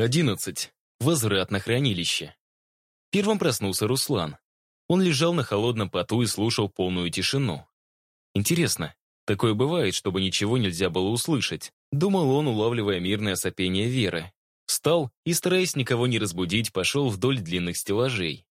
11. Возврат на хранилище. Первым проснулся Руслан. Он лежал на холодном поту и слушал полную тишину. Интересно, такое бывает, чтобы ничего нельзя было услышать? Думал он, улавливая мирное сопение Веры. Встал и, стараясь никого не разбудить, пошел вдоль длинных стеллажей.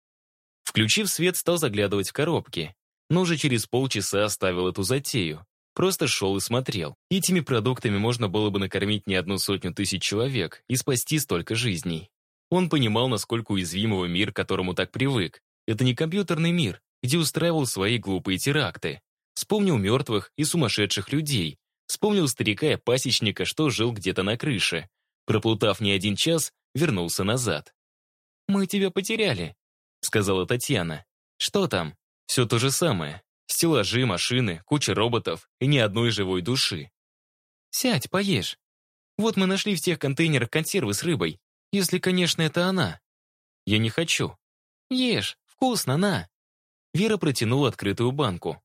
Включив свет, стал заглядывать в коробки, но уже через полчаса оставил эту затею. Просто шел и смотрел. Этими продуктами можно было бы накормить не одну сотню тысяч человек и спасти столько жизней. Он понимал, насколько уязвимого мир, к которому так привык. Это не компьютерный мир, где устраивал свои глупые теракты. Вспомнил мертвых и сумасшедших людей. Вспомнил старика и пасечника, что жил где-то на крыше. Проплутав не один час, вернулся назад. «Мы тебя потеряли», — сказала Татьяна. «Что там?» «Все то же самое. Стеллажи, машины, куча роботов и ни одной живой души. «Сядь, поешь. Вот мы нашли в тех контейнерах консервы с рыбой. Если, конечно, это она». «Я не хочу». «Ешь, вкусно, на». Вера протянула открытую банку.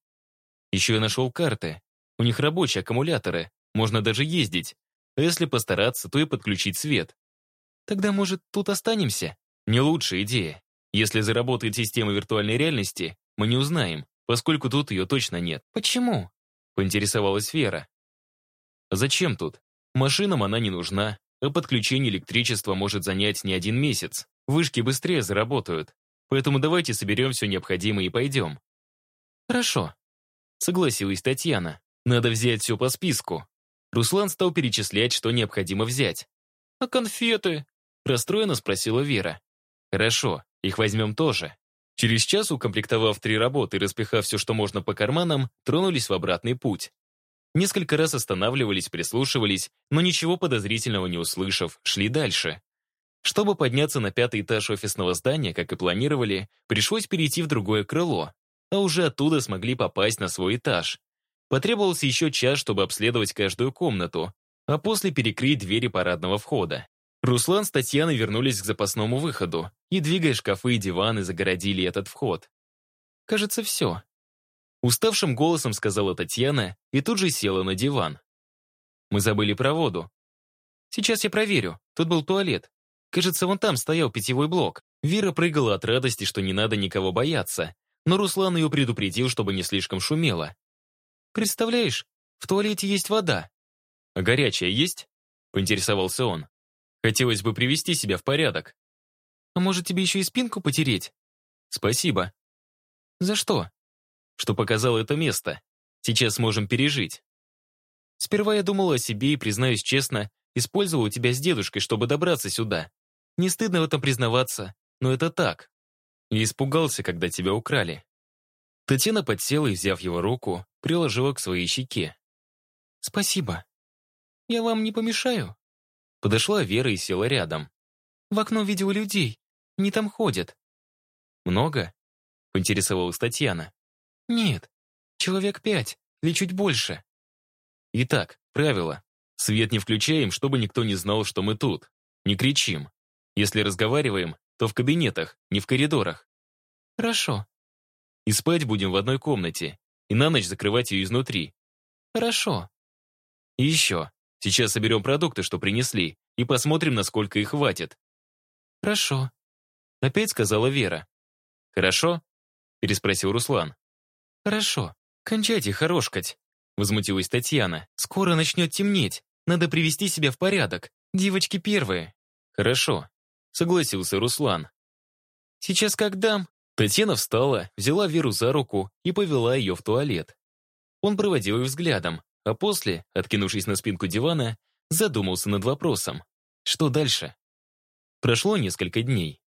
Еще я нашел карты. У них рабочие аккумуляторы, можно даже ездить. А если постараться, то и подключить свет. Тогда, может, тут останемся? Не лучшая идея. Если заработает система виртуальной реальности, мы не узнаем поскольку тут ее точно нет. «Почему?» — поинтересовалась Вера. «Зачем тут? Машинам она не нужна, а подключение электричества может занять не один месяц. Вышки быстрее заработают. Поэтому давайте соберем все необходимое и пойдем». «Хорошо», — согласилась Татьяна. «Надо взять все по списку». Руслан стал перечислять, что необходимо взять. «А конфеты?» — расстроенно спросила Вера. «Хорошо, их возьмем тоже. Через час, укомплектовав три работы и распихав все, что можно по карманам, тронулись в обратный путь. Несколько раз останавливались, прислушивались, но ничего подозрительного не услышав, шли дальше. Чтобы подняться на пятый этаж офисного здания, как и планировали, пришлось перейти в другое крыло, а уже оттуда смогли попасть на свой этаж. Потребовался еще час, чтобы обследовать каждую комнату, а после перекрыть двери парадного входа. Руслан с Татьяной вернулись к запасному выходу и, двигая шкафы и диваны, загородили этот вход. «Кажется, все», — уставшим голосом сказала Татьяна и тут же села на диван. «Мы забыли про воду. Сейчас я проверю. Тут был туалет. Кажется, вон там стоял питьевой блок». Вера прыгала от радости, что не надо никого бояться, но Руслан ее предупредил, чтобы не слишком шумело. «Представляешь, в туалете есть вода». «А горячая есть?» — поинтересовался он. Хотелось бы привести себя в порядок. А может, тебе еще и спинку потереть? Спасибо. За что? Что показал это место. Сейчас сможем пережить. Сперва я думала о себе и, признаюсь честно, использовала тебя с дедушкой, чтобы добраться сюда. Не стыдно в этом признаваться, но это так. Я испугался, когда тебя украли. Татьяна подсела и, взяв его руку, приложила к своей щеке. «Спасибо. Я вам не помешаю?» Подошла Вера и села рядом. «В окно видела людей. Они там ходят». «Много?» — поинтересовалась Татьяна. «Нет, человек пять или чуть больше». «Итак, правило. Свет не включаем, чтобы никто не знал, что мы тут. Не кричим. Если разговариваем, то в кабинетах, не в коридорах». «Хорошо». «И спать будем в одной комнате, и на ночь закрывать ее изнутри». «Хорошо». «И еще. Сейчас соберем продукты, что принесли, и посмотрим, насколько их хватит». «Хорошо», — опять сказала Вера. «Хорошо?» — переспросил Руслан. «Хорошо. Кончайте хорошкать», — возмутилась Татьяна. «Скоро начнет темнеть. Надо привести себя в порядок. Девочки первые». «Хорошо», — согласился Руслан. «Сейчас как дам». Татьяна встала, взяла Веру за руку и повела ее в туалет. Он проводил их взглядом, а после, откинувшись на спинку дивана, задумался над вопросом. Что дальше? Прошло несколько дней.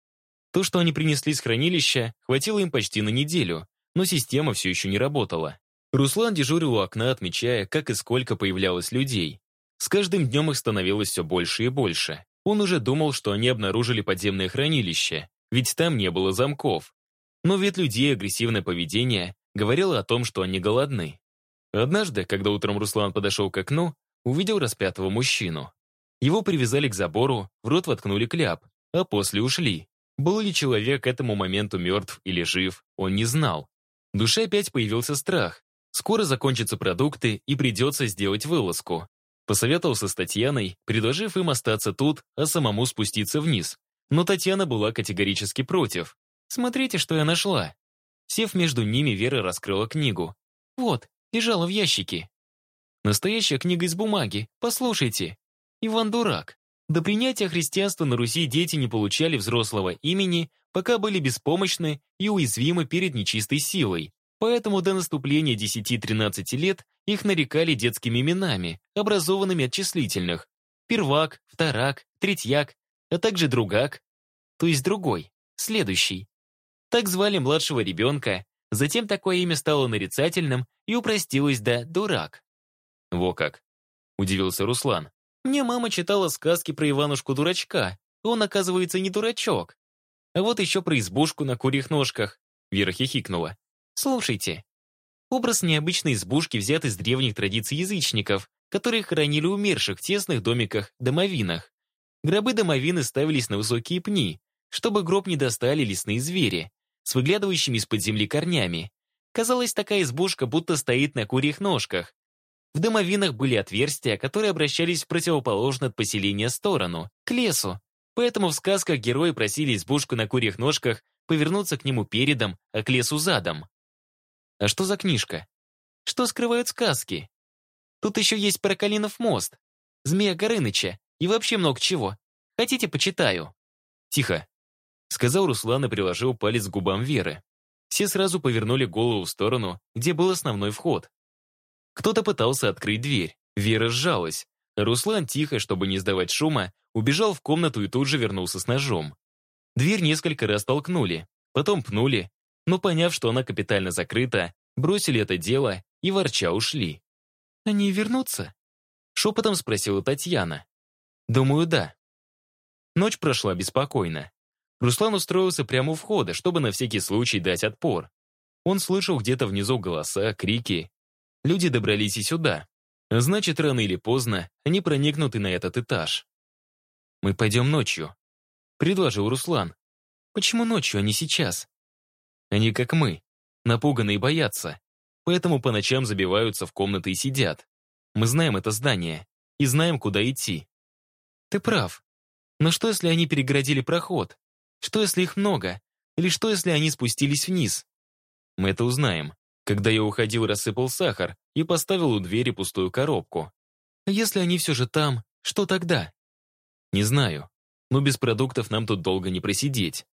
То, что они принесли с хранилища, хватило им почти на неделю, но система все еще не работала. Руслан дежурил у окна, отмечая, как и сколько появлялось людей. С каждым днем их становилось все больше и больше. Он уже думал, что они обнаружили подземное хранилище, ведь там не было замков. Но вид людей агрессивное поведение говорило о том, что они голодны. Однажды, когда утром Руслан подошел к окну, увидел распятого мужчину. Его привязали к забору, в рот воткнули кляп, а после ушли. Был ли человек к этому моменту мертв или жив, он не знал. В душе опять появился страх. Скоро закончатся продукты и придется сделать вылазку. Посоветовался с Татьяной, предложив им остаться тут, а самому спуститься вниз. Но Татьяна была категорически против. «Смотрите, что я нашла». Сев между ними, Вера раскрыла книгу. «Вот, лежала в ящике». Настоящая книга из бумаги, послушайте. Иван Дурак. До принятия христианства на Руси дети не получали взрослого имени, пока были беспомощны и уязвимы перед нечистой силой. Поэтому до наступления 10-13 лет их нарекали детскими именами, образованными от числительных. Первак, вторак, третьяк, а также другак, то есть другой, следующий. Так звали младшего ребенка, затем такое имя стало нарицательным и упростилось до «дурак». «Во как!» — удивился Руслан. «Мне мама читала сказки про Иванушку-дурачка. Он, оказывается, не дурачок. А вот еще про избушку на курьих ножках». Вера хихикнула. «Слушайте. Образ необычной избушки взят из древних традиций язычников, которые хоронили умерших в тесных домиках-домовинах. Гробы-домовины ставились на высокие пни, чтобы гроб не достали лесные звери, с выглядывающими из-под земли корнями. Казалось, такая избушка будто стоит на курьих ножках, в домовинах были отверстия, которые обращались в противоположную от поселения сторону, к лесу. Поэтому в сказках герои просили избушку на курьих ножках повернуться к нему передом, а к лесу задом. А что за книжка? Что скрывают сказки? Тут еще есть про Калинов мост, Змея Горыныча и вообще много чего. Хотите, почитаю? Тихо, сказал Руслан и приложил палец к губам Веры. Все сразу повернули голову в сторону, где был основной вход. Кто-то пытался открыть дверь. Вера сжалась. Руслан, тихо, чтобы не сдавать шума, убежал в комнату и тут же вернулся с ножом. Дверь несколько раз толкнули, потом пнули, но, поняв, что она капитально закрыта, бросили это дело и ворча ушли. «Они вернутся?» Шепотом спросила Татьяна. «Думаю, да». Ночь прошла беспокойно. Руслан устроился прямо у входа, чтобы на всякий случай дать отпор. Он слышал где-то внизу голоса, крики Люди добрались и сюда. Значит, рано или поздно они проникнут и на этот этаж. «Мы пойдем ночью», — предложил Руслан. «Почему ночью, а не сейчас?» Они, как мы, напуганы и боятся, поэтому по ночам забиваются в комнаты и сидят. Мы знаем это здание и знаем, куда идти. Ты прав. Но что, если они перегородили проход? Что, если их много? Или что, если они спустились вниз? Мы это узнаем. Когда я уходил, рассыпал сахар и поставил у двери пустую коробку. Если они все же там, что тогда? Не знаю, но без продуктов нам тут долго не просидеть.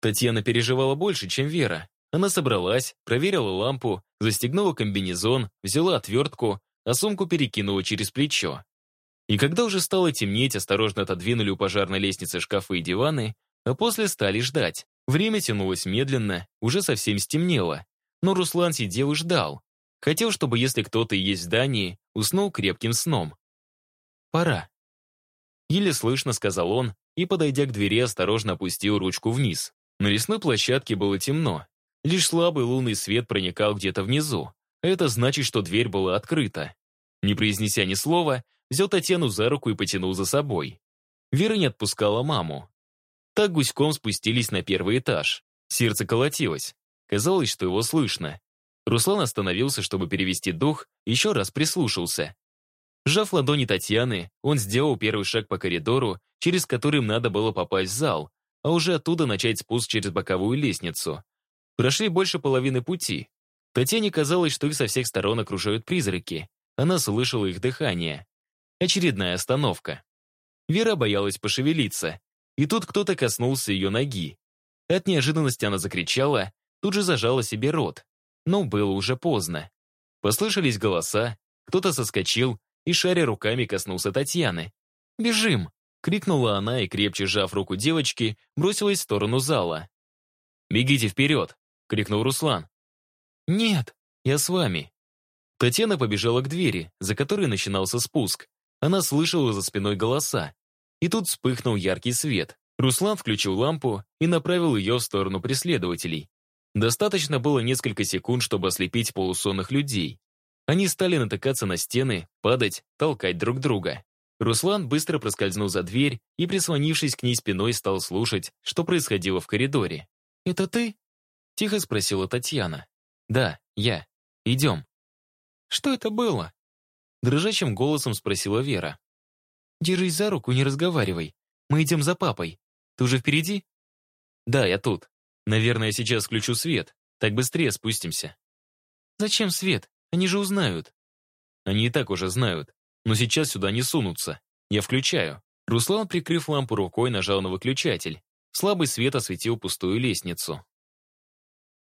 Татьяна переживала больше, чем Вера. Она собралась, проверила лампу, застегнула комбинезон, взяла отвертку, а сумку перекинула через плечо. И когда уже стало темнеть, осторожно отодвинули у пожарной лестницы шкафы и диваны, а после стали ждать. Время тянулось медленно, уже совсем стемнело. Но Руслан сидел и ждал. Хотел, чтобы, если кто-то и есть в здании, уснул крепким сном. «Пора». Еле слышно, сказал он, и, подойдя к двери, осторожно опустил ручку вниз. На лесной площадке было темно. Лишь слабый лунный свет проникал где-то внизу. Это значит, что дверь была открыта. Не произнеся ни слова, взял Татьяну за руку и потянул за собой. Вера не отпускала маму. Так гуськом спустились на первый этаж. Сердце колотилось. Казалось, что его слышно. Руслан остановился, чтобы перевести дух, еще раз прислушался. Сжав ладони Татьяны, он сделал первый шаг по коридору, через который им надо было попасть в зал, а уже оттуда начать спуск через боковую лестницу. Прошли больше половины пути. Татьяне казалось, что их со всех сторон окружают призраки. Она слышала их дыхание. Очередная остановка. Вера боялась пошевелиться. И тут кто-то коснулся ее ноги. От неожиданности она закричала, Тут же зажала себе рот. Но было уже поздно. Послышались голоса, кто-то соскочил и, шаря руками, коснулся Татьяны. «Бежим!» — крикнула она и, крепче сжав руку девочки, бросилась в сторону зала. «Бегите вперед!» — крикнул Руслан. «Нет, я с вами». Татьяна побежала к двери, за которой начинался спуск. Она слышала за спиной голоса. И тут вспыхнул яркий свет. Руслан включил лампу и направил ее в сторону преследователей. Достаточно было несколько секунд, чтобы ослепить полусонных людей. Они стали натыкаться на стены, падать, толкать друг друга. Руслан быстро проскользнул за дверь и, прислонившись к ней спиной, стал слушать, что происходило в коридоре. «Это ты?» — тихо спросила Татьяна. «Да, я. Идем». «Что это было?» Дрожащим голосом спросила Вера. «Держись за руку, не разговаривай. Мы идем за папой. Ты уже впереди?» «Да, я тут. Наверное, сейчас включу свет. Так быстрее спустимся». «Зачем свет? Они же узнают». «Они и так уже знают. Но сейчас сюда не сунутся. Я включаю». Руслан, прикрыв лампу рукой, нажал на выключатель. Слабый свет осветил пустую лестницу.